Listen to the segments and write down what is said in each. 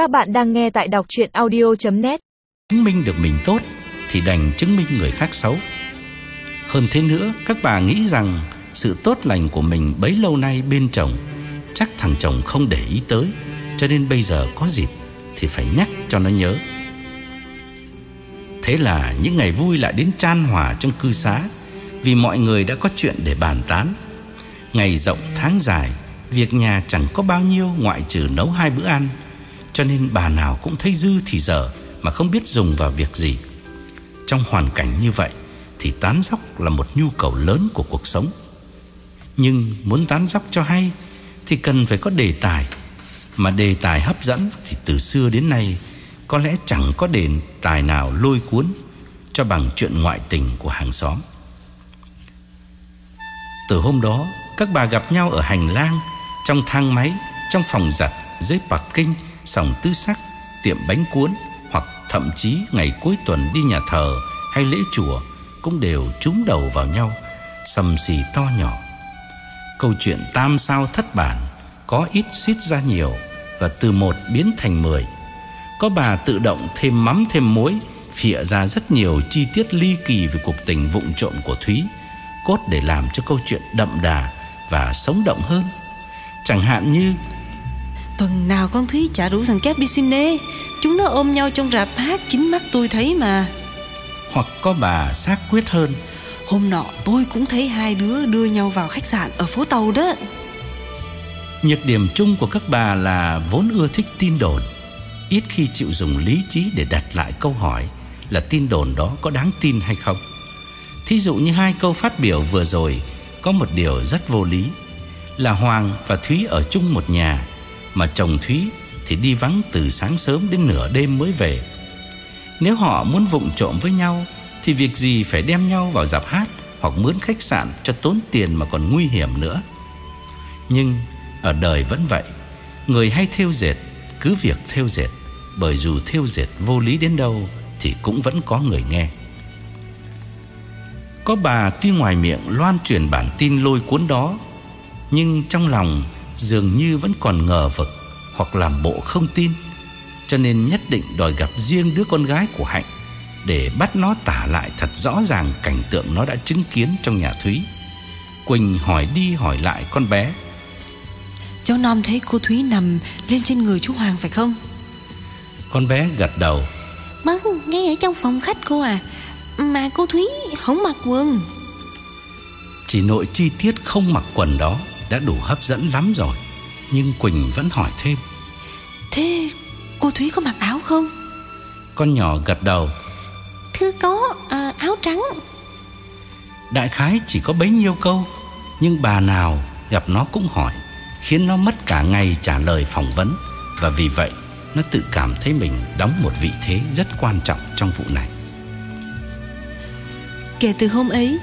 Các bạn đang nghe tại đọc chuyện audio.net Chứng minh được mình tốt Thì đành chứng minh người khác xấu. Hơn thế nữa, Các bà nghĩ rằng Sự tốt lành của mình bấy lâu nay bên chồng Chắc thằng chồng không để ý tới, Cho nên bây giờ có dịp Thì phải nhắc cho nó nhớ. Thế là những ngày vui lại đến chan hòa trong cư xá, Vì mọi người đã có chuyện để bàn tán. Ngày rộng tháng dài, Việc nhà chẳng có bao nhiêu ngoại trừ nấu hai bữa ăn. Cho nên bà nào cũng thấy dư thì giờ Mà không biết dùng vào việc gì. Trong hoàn cảnh như vậy Thì tán dóc là một nhu cầu lớn của cuộc sống. Nhưng muốn tán dóc cho hay Thì cần phải có đề tài. Mà đề tài hấp dẫn Thì từ xưa đến nay Có lẽ chẳng có đề tài nào lôi cuốn Cho bằng chuyện ngoại tình của hàng xóm. Từ hôm đó Các bà gặp nhau ở hành lang trong thang máy, trong phòng giặt, dưới bạc kinh, sòng tư sắc, tiệm bánh cuốn hoặc thậm chí ngày cuối tuần đi nhà thờ hay lễ chùa cũng đều trúng đầu vào nhau, sầm xì to nhỏ. Câu chuyện tam sao thất bản có ít xít ra nhiều và từ một biến thành mười. Có bà tự động thêm mắm thêm muối, phịa ra rất nhiều chi tiết ly kỳ về cuộc tình vụng trộm của Thúy, cốt để làm cho câu chuyện đậm đà và sống động hơn. Chẳng hạn như Tuần nào con Thúy chả rủ thằng Kép đi cine Chúng nó ôm nhau trong rạp hát Chính mắt tôi thấy mà. Hoặc có bà xác quyết hơn. Hôm nọ tôi cũng thấy hai đứa đưa nhau vào khách sạn ở phố tàu đó. Nhược điểm chung của các bà là vốn ưa thích tin đồn. Ít khi chịu dùng lý trí để đặt lại câu hỏi Là tin đồn đó có đáng tin hay không. Thí dụ như hai câu phát biểu vừa rồi Có một điều rất vô lý là Hoàng và Thúy ở chung một nhà mà chồng Thúy thì đi vắng từ sáng sớm đến nửa đêm mới về. Nếu họ muốn vụng trộm với nhau, Thì việc gì phải đem nhau vào dạp hát Hoặc mướn khách sạn cho tốn tiền mà còn nguy hiểm nữa. Nhưng ở đời vẫn vậy, Người hay theo dệt Cứ việc theo dệt, Bởi dù theo dệt vô lý đến đâu Thì cũng vẫn có người nghe. Có bà tuy ngoài miệng loan truyền bản tin lôi cuốn đó, nhưng trong lòng dường như vẫn còn ngờ vực hoặc làm bộ không tin, cho nên nhất định đòi gặp riêng đứa con gái của Hạnh để bắt nó tả lại thật rõ ràng cảnh tượng nó đã chứng kiến trong nhà Thúy. Quỳnh hỏi đi hỏi lại con bé. Cháu Nom thấy cô Thúy nằm lên trên người chú Hoàng phải không? Con bé gật đầu. Vâng, ngay ở trong phòng khách cô à. Mà cô Thúy không mặc quần. Chỉ nội chi tiết không mặc quần đó đã đủ hấp dẫn lắm rồi. Nhưng Quỳnh vẫn hỏi thêm. Thế cô Thúy có mặc áo không? Con nhỏ gật đầu. Thưa có à, áo trắng. Đại khái chỉ có bấy nhiêu câu. Nhưng bà nào gặp nó cũng hỏi Khiến nó mất cả ngày trả lời phỏng vấn. Và vì vậy Nó tự cảm thấy mình đóng một vị thế rất quan trọng trong vụ này. Kể từ hôm ấy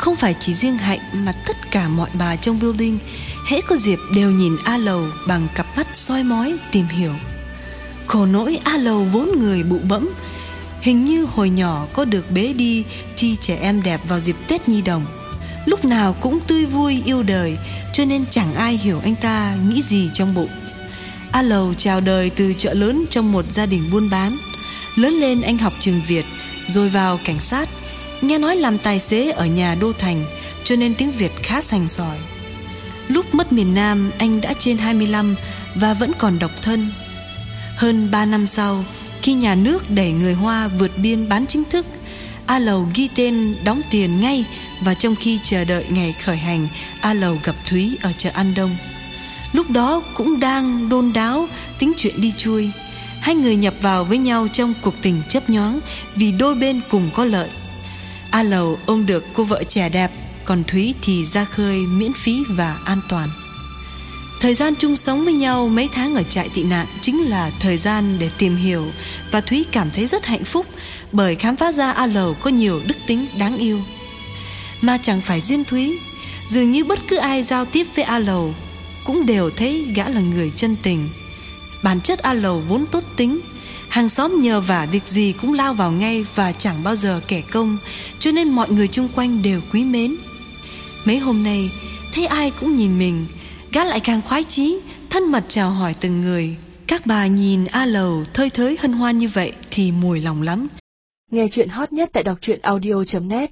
không phải chỉ riêng Hạnh mà tất cả mọi bà trong building. Hễ có dịp đều nhìn A Lầu bằng cặp mắt soi mói tìm hiểu. Khổ nỗi A Lầu vốn người bụ bẫm. Hình như hồi nhỏ có được bế đi thi trẻ em đẹp vào dịp Tết Nhi Đồng. Lúc nào cũng tươi vui yêu đời, Cho nên chẳng ai hiểu anh ta nghĩ gì trong bụng. A Lầu chào đời từ chợ lớn trong một gia đình buôn bán. Lớn lên anh học trường Việt, Rồi vào cảnh sát Nghe nói làm tài xế ở nhà đô thành, Cho nên tiếng Việt khá sành sỏi. Lúc mất miền Nam, Anh đã trên 25 Và vẫn còn độc thân. Hơn 3 năm sau, Khi nhà nước đẩy người Hoa vượt biên bán chính thức, A Lầu ghi tên đóng tiền ngay Và trong khi chờ đợi ngày khởi hành, A Lầu gặp Thúy ở chợ An Đông. Lúc đó cũng đang đôn đáo, Tính chuyện đi chui. Hai người nhập vào với nhau trong cuộc tình chấp nhoáng Vì đôi bên cùng có lợi. A Lầu ôm được cô vợ trẻ đẹp, Còn Thúy thì ra khơi miễn phí và an toàn. Thời gian chung sống với nhau mấy tháng ở trại tị nạn Chính là thời gian để tìm hiểu Và Thúy cảm thấy rất hạnh phúc Bởi khám phá ra A Lầu có nhiều đức tính đáng yêu. Mà chẳng phải riêng Thúy, Dường như bất cứ ai giao tiếp với A Lầu Cũng đều thấy gã là người chân tình. Bản chất A Lầu vốn tốt tính Hàng xóm nhờ vả việc gì cũng lao vào ngay và chẳng bao giờ kẻ công, cho nên mọi người chung quanh đều quý mến. Mấy hôm nay, thấy ai cũng nhìn mình, gã lại càng khoái chí, thân mật chào hỏi từng người, Các bà nhìn A Lầu thơi thới hân hoan như vậy thì mùi lòng lắm. Nghe chuyện hot nhất tại đọc truyện audio.net